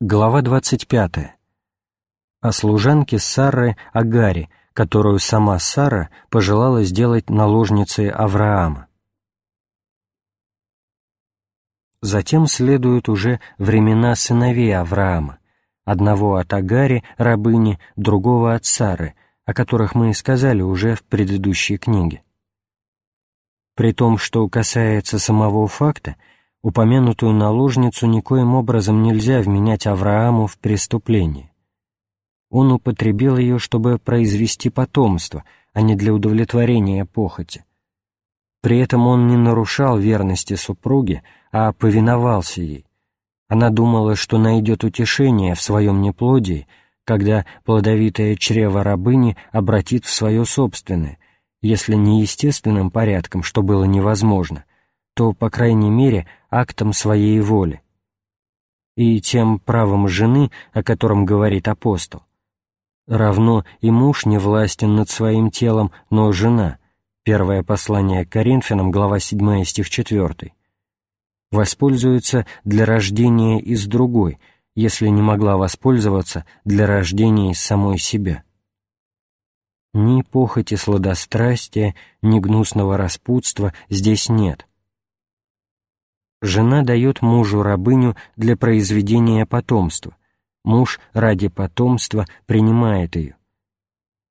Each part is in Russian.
Глава 25. О служанке Сары Агаре, которую сама Сара пожелала сделать наложницей Авраама. Затем следуют уже времена сыновей Авраама, одного от Агари, рабыни, другого от Сары, о которых мы и сказали уже в предыдущей книге. При том, что касается самого факта, упомянутую наложницу никоим образом нельзя вменять Аврааму в преступление. Он употребил ее, чтобы произвести потомство, а не для удовлетворения похоти. При этом он не нарушал верности супруге, а повиновался ей. Она думала, что найдет утешение в своем неплодии, когда плодовитое чрево рабыни обратит в свое собственное, если не естественным порядком, что было невозможно, то, по крайней мере, актом своей воли. И тем правом жены, о котором говорит апостол. Равно и муж не властен над своим телом, но жена. Первое послание к Коринфянам, глава 7, стих 4. Воспользуется для рождения из другой, если не могла воспользоваться для рождения из самой себя. Ни похоти сладострастия, ни гнусного распутства здесь нет, Жена дает мужу рабыню для произведения потомства. Муж ради потомства принимает ее.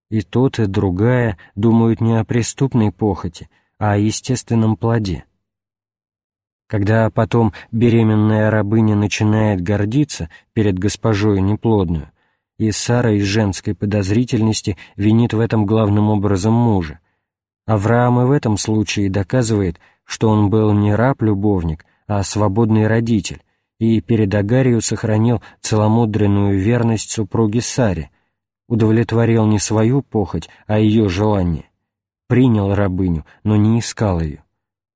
И тот, и другая думают не о преступной похоти, а о естественном плоде. Когда потом беременная рабыня начинает гордиться перед госпожою неплодную, и Сара из женской подозрительности винит в этом главным образом мужа, Авраам и в этом случае доказывает, что он был не раб-любовник, а свободный родитель, и перед Агарию сохранил целомудренную верность супруге Саре, удовлетворил не свою похоть, а ее желание, принял рабыню, но не искал ее,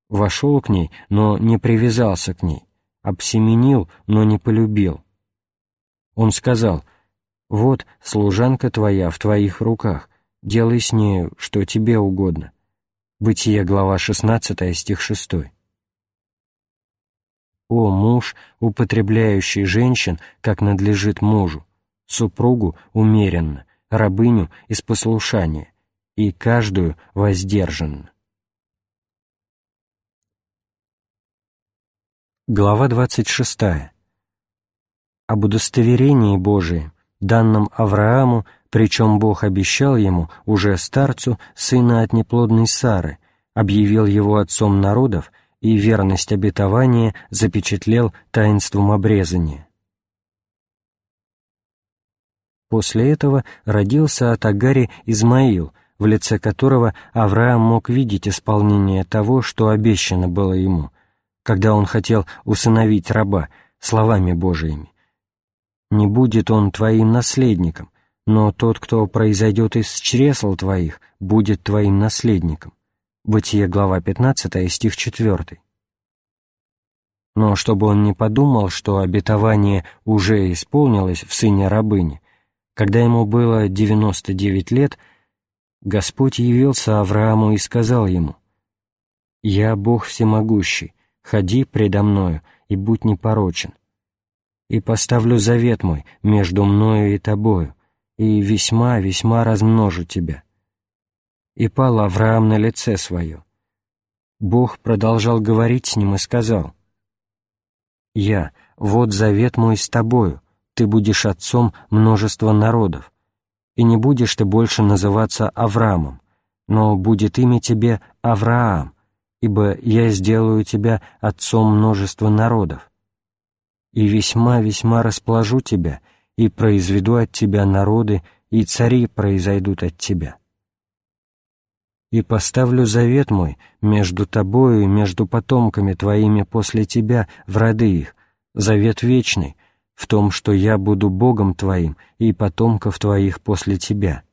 вошел к ней, но не привязался к ней, обсеменил, но не полюбил. Он сказал, «Вот служанка твоя в твоих руках, делай с нею, что тебе угодно». Бытие, глава 16, стих 6. «О муж, употребляющий женщин, как надлежит мужу, супругу умеренно, рабыню из послушания, и каждую воздержанно». Глава 26. Об удостоверении Божием, данном Аврааму, причем Бог обещал ему, уже старцу, сына от неплодной Сары, объявил его отцом народов и верность обетования запечатлел таинством обрезания. После этого родился от Агари Измаил, в лице которого Авраам мог видеть исполнение того, что обещано было ему, когда он хотел усыновить раба словами Божиими. «Не будет он твоим наследником, но тот, кто произойдет из чресл твоих, будет твоим наследником». Бытие, глава 15, стих 4. Но чтобы он не подумал, что обетование уже исполнилось в сыне рабыни, когда ему было 99 лет, Господь явился Аврааму и сказал ему, «Я Бог всемогущий, ходи предо мною и будь непорочен, и поставлю завет мой между мною и тобою, и весьма-весьма размножу тебя» и пал Авраам на лице свое. Бог продолжал говорить с ним и сказал, «Я, вот завет мой с тобою, ты будешь отцом множества народов, и не будешь ты больше называться Авраамом, но будет имя тебе Авраам, ибо я сделаю тебя отцом множества народов. И весьма-весьма расположу тебя, и произведу от тебя народы, и цари произойдут от тебя и поставлю завет мой между тобою и между потомками твоими после тебя в роды их, завет вечный, в том, что я буду Богом твоим и потомков твоих после тебя.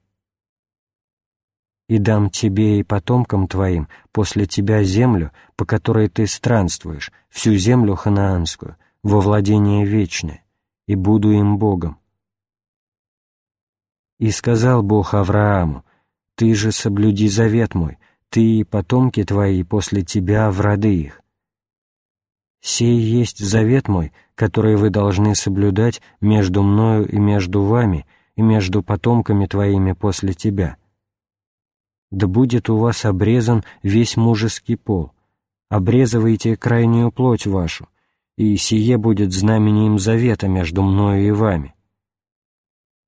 И дам тебе и потомкам твоим после тебя землю, по которой ты странствуешь, всю землю ханаанскую, во владение вечное, и буду им Богом. И сказал Бог Аврааму, ты же соблюди завет мой, ты и потомки твои после тебя в роды их. «Сей есть завет мой, который вы должны соблюдать между мною и между вами, и между потомками твоими после тебя. Да будет у вас обрезан весь мужеский пол, обрезывайте крайнюю плоть вашу, и сие будет знамением завета между мною и вами.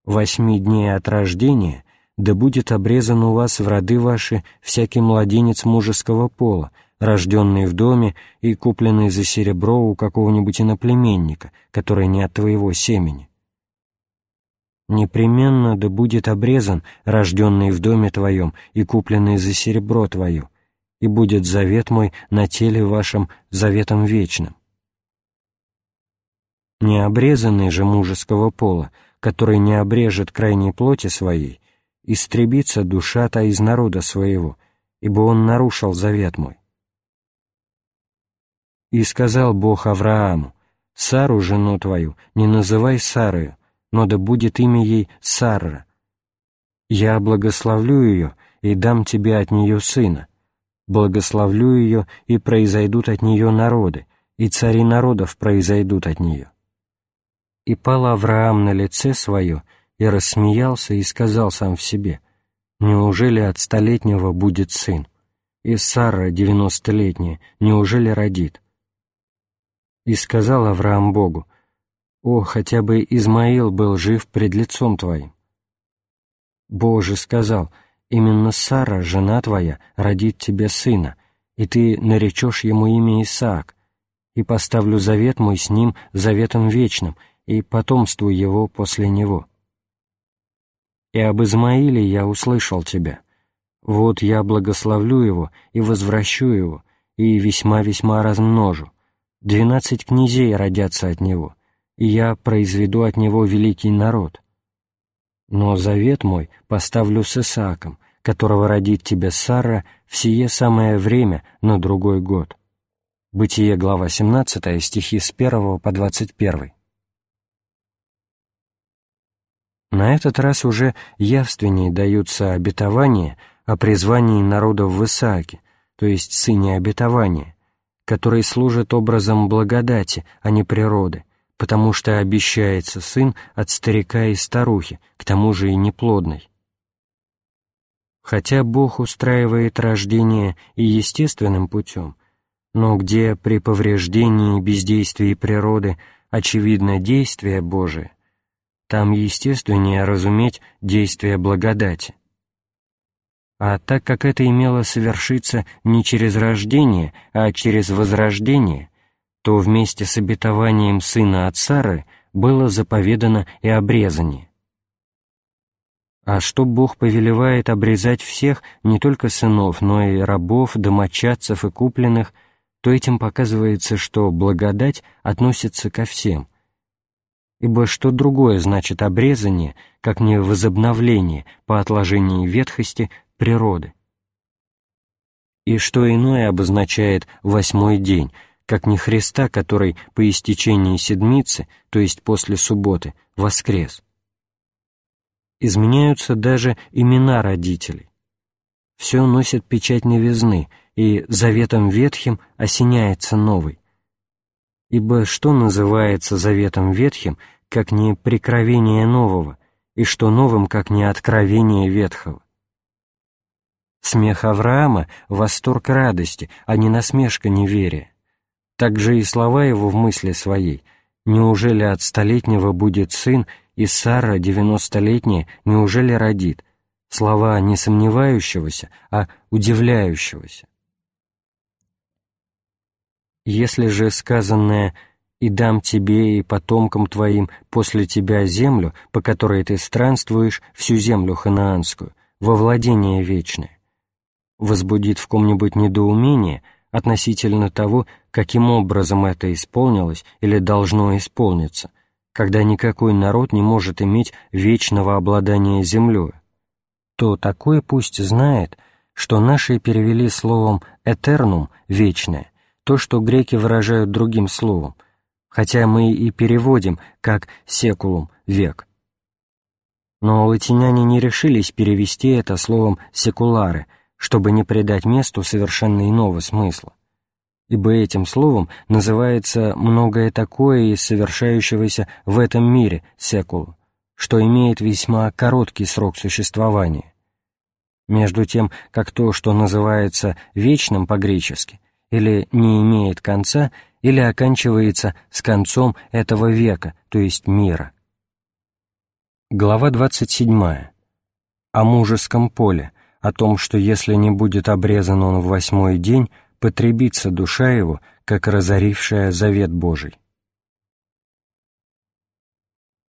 Восьми дней от рождения да будет обрезан у вас в роды ваши всякий младенец мужеского пола, рожденный в доме и купленный за серебро у какого-нибудь иноплеменника, который не от твоего семени. Непременно да будет обрезан, рожденный в доме твоем и купленный за серебро твое, и будет завет мой на теле вашем заветом вечным. Необрезанный же мужеского пола, который не обрежет крайней плоти своей, истребится душа та из народа своего, ибо он нарушил завет мой. И сказал Бог Аврааму, «Сару, жену твою, не называй Сарою, но да будет имя ей Сарра. Я благословлю ее и дам тебе от нее сына. Благословлю ее, и произойдут от нее народы, и цари народов произойдут от нее». И пал Авраам на лице свое, и рассмеялся, и сказал сам в себе, «Неужели от столетнего будет сын? И Сара, девяностолетняя, неужели родит?» И сказал Авраам Богу, «О, хотя бы Измаил был жив пред лицом Твоим!» Боже сказал, «Именно Сара, жена Твоя, родит тебе сына, и ты наречешь ему имя Исаак, и поставлю завет мой с ним заветом вечным, и потомству его после него. И об Измаиле я услышал тебя. Вот я благословлю его и возвращу его, и весьма-весьма размножу. Двенадцать князей родятся от него, и я произведу от него великий народ. Но завет мой поставлю с Исааком, которого родит тебе Сара в сие самое время на другой год. Бытие, глава 17, стихи с 1 по 21. На этот раз уже явственнее даются обетования о призвании народа в Исааке, то есть сыне обетования, который служит образом благодати, а не природы, потому что обещается сын от старика и старухи, к тому же и неплодный. Хотя Бог устраивает рождение и естественным путем, но где при повреждении и бездействии природы очевидно действие Божие, там естественнее разуметь действие благодати. А так как это имело совершиться не через рождение, а через возрождение, то вместе с обетованием сына от Сары было заповедано и обрезание. А что Бог повелевает обрезать всех, не только сынов, но и рабов, домочадцев и купленных, то этим показывается, что благодать относится ко всем, ибо что другое значит обрезание, как не возобновление по отложении ветхости природы? И что иное обозначает восьмой день, как не Христа, который по истечении седмицы, то есть после субботы, воскрес? Изменяются даже имена родителей. Все носит печать новизны, и заветом ветхим осеняется новый. Ибо что называется заветом ветхим, как не прикровение нового, и что новым, как не откровение ветхого? Смех Авраама — восторг радости, а не насмешка неверия. Так же и слова его в мысли своей «Неужели от столетнего будет сын, и Сара, девяностолетняя, неужели родит?» Слова не сомневающегося, а удивляющегося. Если же сказанное «и дам тебе и потомкам твоим после тебя землю, по которой ты странствуешь, всю землю ханаанскую, во владение вечное», возбудит в ком-нибудь недоумение относительно того, каким образом это исполнилось или должно исполниться, когда никакой народ не может иметь вечного обладания землей, то такое пусть знает, что наши перевели словом «этернум» — «вечное», то, что греки выражают другим словом, хотя мы и переводим как «секулум» — «век». Но латиняне не решились перевести это словом «секуларе», чтобы не придать месту совершенно иного смысла. ибо этим словом называется многое такое из совершающегося в этом мире, секулу, что имеет весьма короткий срок существования. Между тем, как то, что называется вечным по-гречески, или не имеет конца, или оканчивается с концом этого века, то есть мира. Глава 27. О мужеском поле, о том, что если не будет обрезан он в восьмой день, потребится душа его, как разорившая завет Божий.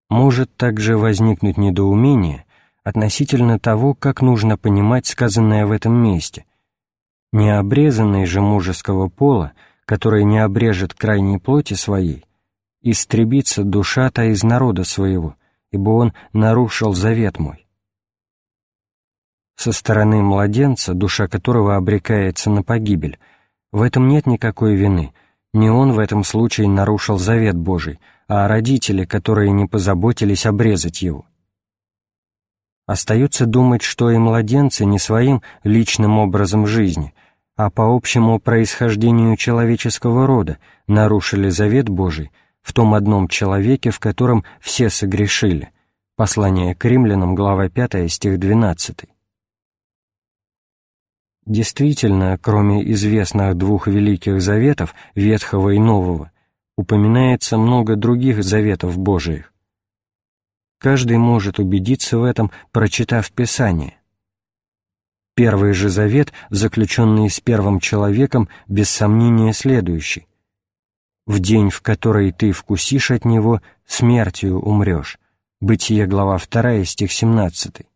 Может также возникнуть недоумение относительно того, как нужно понимать сказанное в этом месте. Необрезанный же мужеского пола, который не обрежет крайней плоти своей, истребится душа-то из народа своего, ибо он нарушил завет мой. Со стороны младенца, душа которого обрекается на погибель, в этом нет никакой вины. Не он в этом случае нарушил завет Божий, а родители, которые не позаботились обрезать его. Остается думать, что и младенцы не своим личным образом жизни, а по общему происхождению человеческого рода нарушили завет Божий в том одном человеке, в котором все согрешили. Послание к римлянам, глава 5, стих 12. Действительно, кроме известных двух великих заветов, Ветхого и Нового, упоминается много других заветов Божиих. Каждый может убедиться в этом, прочитав Писание. Первый же завет, заключенный с первым человеком, без сомнения следующий. «В день, в который ты вкусишь от него, смертью умрешь». Бытие, глава 2, стих 17.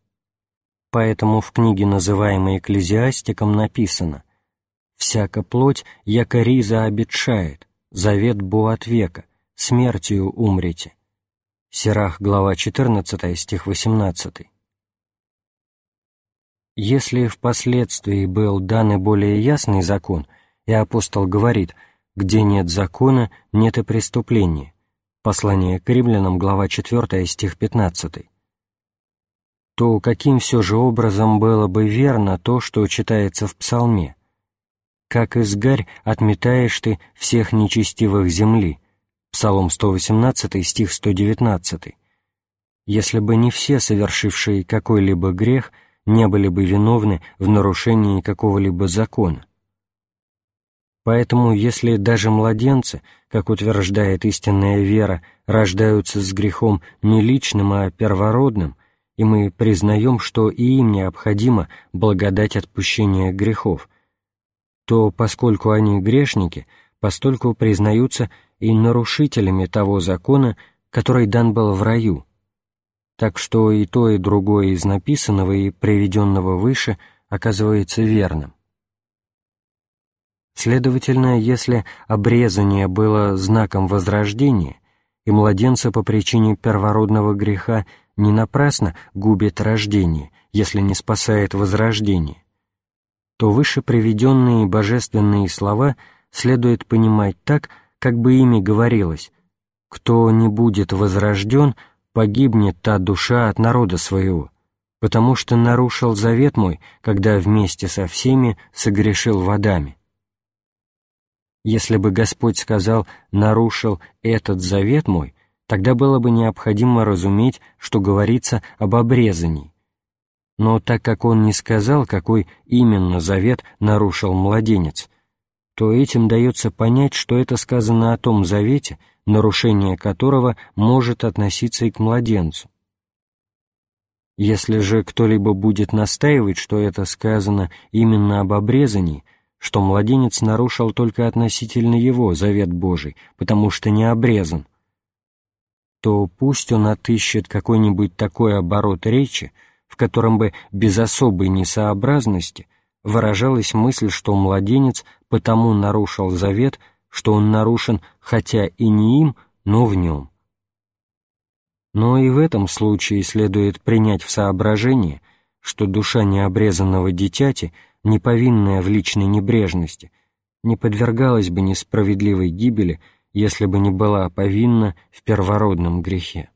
Поэтому в книге, называемой Экклезиастиком, написано «Всяка плоть, яко риза обетшает, завет бо от века, смертью умрете». Сирах, глава 14, стих 18. Если впоследствии был дан и более ясный закон, и апостол говорит «где нет закона, нет и преступления», послание к римлянам, глава 4, стих 15, то каким все же образом было бы верно то, что читается в псалме? «Как изгарь отметаешь ты всех нечестивых земли» Псалом 118, стих 119. Если бы не все совершившие какой-либо грех не были бы виновны в нарушении какого-либо закона. Поэтому, если даже младенцы, как утверждает истинная вера, рождаются с грехом не личным, а первородным – и мы признаем, что и им необходимо благодать отпущения грехов, то, поскольку они грешники, постольку признаются и нарушителями того закона, который дан был в раю. Так что и то, и другое из написанного и приведенного выше оказывается верным. Следовательно, если обрезание было знаком возрождения, и младенца по причине первородного греха не напрасно губит рождение, если не спасает возрождение, то выше приведенные божественные слова следует понимать так, как бы ими говорилось «Кто не будет возрожден, погибнет та душа от народа своего, потому что нарушил завет мой, когда вместе со всеми согрешил водами». Если бы Господь сказал «нарушил этот завет мой», тогда было бы необходимо разуметь, что говорится об обрезании. Но так как он не сказал, какой именно завет нарушил младенец, то этим дается понять, что это сказано о том завете, нарушение которого может относиться и к младенцу. Если же кто-либо будет настаивать, что это сказано именно об обрезании, что младенец нарушил только относительно его завет Божий, потому что не обрезан, то пусть он отыщет какой-нибудь такой оборот речи, в котором бы без особой несообразности выражалась мысль, что младенец потому нарушил завет, что он нарушен хотя и не им, но в нем. Но и в этом случае следует принять в соображение, что душа необрезанного дитяти, не повинная в личной небрежности, не подвергалась бы несправедливой гибели, если бы не была повинна в первородном грехе.